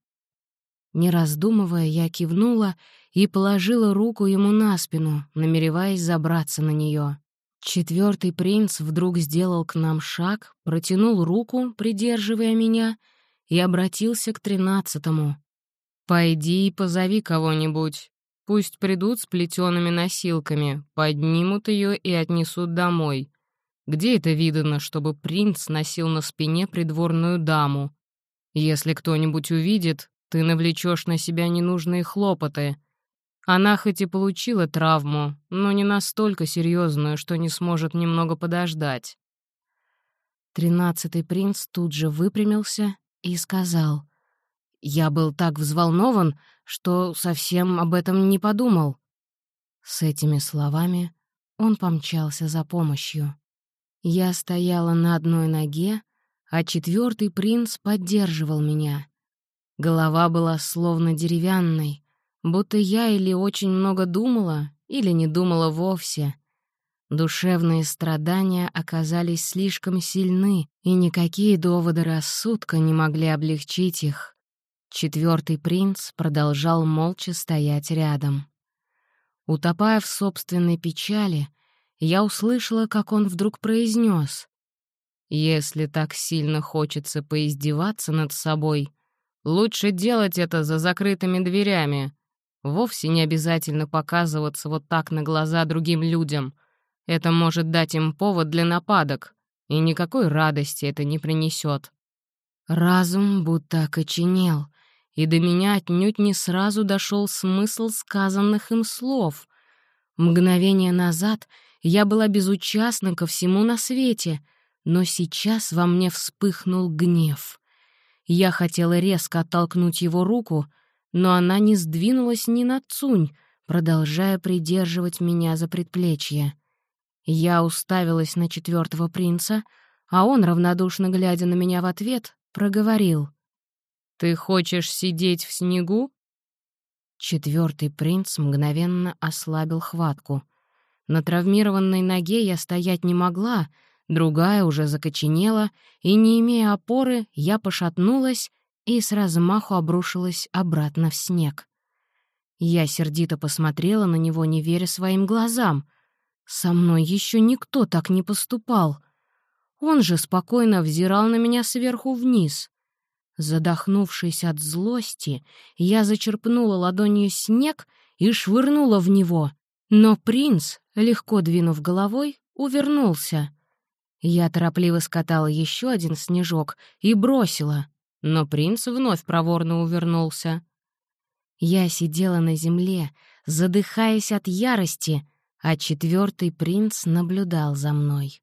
Не раздумывая, я кивнула и положила руку ему на спину, намереваясь забраться на нее. Четвертый принц вдруг сделал к нам шаг, протянул руку, придерживая меня, и обратился к тринадцатому. «Пойди и позови кого-нибудь. Пусть придут с плетеными носилками, поднимут ее и отнесут домой. Где это видано, чтобы принц носил на спине придворную даму? Если кто-нибудь увидит, ты навлечешь на себя ненужные хлопоты. Она хоть и получила травму, но не настолько серьезную, что не сможет немного подождать. Тринадцатый принц тут же выпрямился и сказал — я был так взволнован, что совсем об этом не подумал. С этими словами он помчался за помощью. Я стояла на одной ноге, а четвертый принц поддерживал меня. Голова была словно деревянной, будто я или очень много думала, или не думала вовсе. Душевные страдания оказались слишком сильны, и никакие доводы рассудка не могли облегчить их. Четвертый принц продолжал молча стоять рядом. Утопая в собственной печали, я услышала, как он вдруг произнес: «Если так сильно хочется поиздеваться над собой, лучше делать это за закрытыми дверями. Вовсе не обязательно показываться вот так на глаза другим людям. Это может дать им повод для нападок, и никакой радости это не принесет. Разум будто окоченел, и до меня отнюдь не сразу дошел смысл сказанных им слов. Мгновение назад я была безучастна ко всему на свете, но сейчас во мне вспыхнул гнев. Я хотела резко оттолкнуть его руку, но она не сдвинулась ни на цунь, продолжая придерживать меня за предплечье. Я уставилась на четвертого принца, а он, равнодушно глядя на меня в ответ, проговорил — «Ты хочешь сидеть в снегу?» Четвертый принц мгновенно ослабил хватку. На травмированной ноге я стоять не могла, другая уже закоченела, и, не имея опоры, я пошатнулась и с размаху обрушилась обратно в снег. Я сердито посмотрела на него, не веря своим глазам. Со мной еще никто так не поступал. Он же спокойно взирал на меня сверху вниз. Задохнувшись от злости, я зачерпнула ладонью снег и швырнула в него, но принц, легко двинув головой, увернулся. Я торопливо скатала еще один снежок и бросила, но принц вновь проворно увернулся. Я сидела на земле, задыхаясь от ярости, а четвертый принц наблюдал за мной.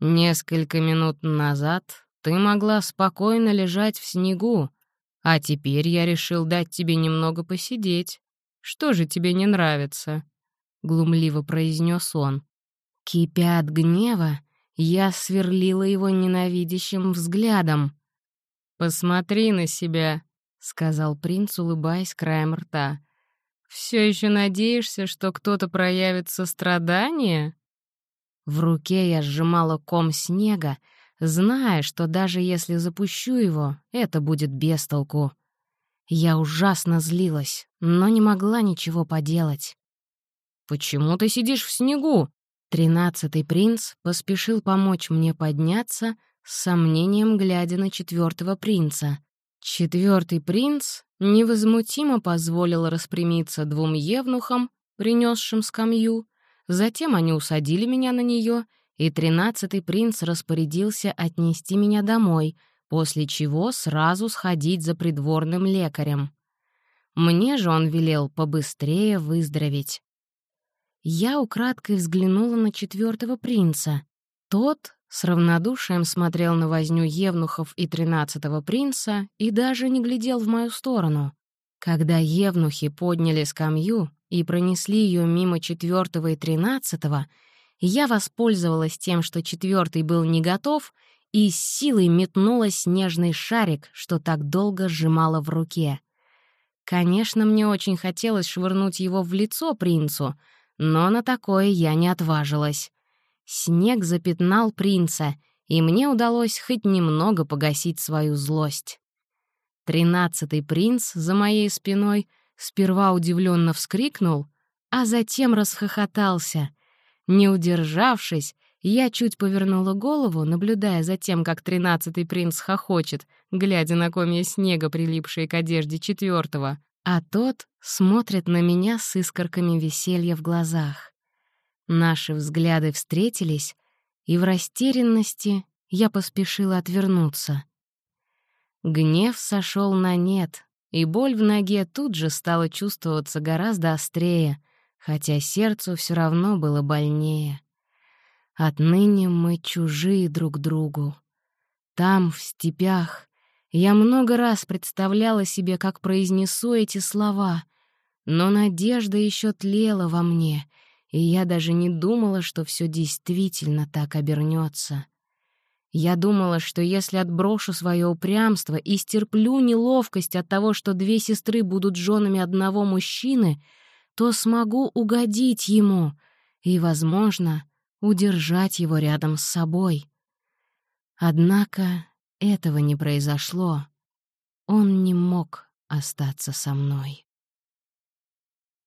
Несколько минут назад ты могла спокойно лежать в снегу, а теперь я решил дать тебе немного посидеть. Что же тебе не нравится?» — глумливо произнес он. Кипя от гнева, я сверлила его ненавидящим взглядом. «Посмотри на себя», — сказал принц, улыбаясь краем рта. «Все еще надеешься, что кто-то проявит сострадание?» В руке я сжимала ком снега, зная, что даже если запущу его, это будет без толку. Я ужасно злилась, но не могла ничего поделать. «Почему ты сидишь в снегу?» Тринадцатый принц поспешил помочь мне подняться, с сомнением глядя на четвертого принца. Четвертый принц невозмутимо позволил распрямиться двум евнухам, принесшим скамью, затем они усадили меня на нее, и тринадцатый принц распорядился отнести меня домой, после чего сразу сходить за придворным лекарем. Мне же он велел побыстрее выздороветь. Я украдкой взглянула на четвертого принца. Тот с равнодушием смотрел на возню евнухов и тринадцатого принца и даже не глядел в мою сторону. Когда евнухи подняли скамью и пронесли ее мимо четвертого и тринадцатого, я воспользовалась тем, что четвертый был не готов, и с силой метнула снежный шарик, что так долго сжимала в руке. Конечно, мне очень хотелось швырнуть его в лицо принцу, но на такое я не отважилась. Снег запятнал принца, и мне удалось хоть немного погасить свою злость. Тринадцатый принц за моей спиной сперва удивленно вскрикнул, а затем расхохотался. Не удержавшись, я чуть повернула голову, наблюдая за тем, как тринадцатый принц хохочет, глядя на комья снега, прилипшие к одежде четвертого, а тот смотрит на меня с искорками веселья в глазах. Наши взгляды встретились, и в растерянности я поспешила отвернуться. Гнев сошел на нет, и боль в ноге тут же стала чувствоваться гораздо острее, хотя сердцу все равно было больнее. Отныне мы чужие друг другу. Там, в степях, я много раз представляла себе, как произнесу эти слова, но надежда еще тлела во мне, и я даже не думала, что все действительно так обернется. Я думала, что если отброшу свое упрямство и стерплю неловкость от того, что две сестры будут женами одного мужчины, то смогу угодить ему и, возможно, удержать его рядом с собой. Однако этого не произошло. Он не мог остаться со мной.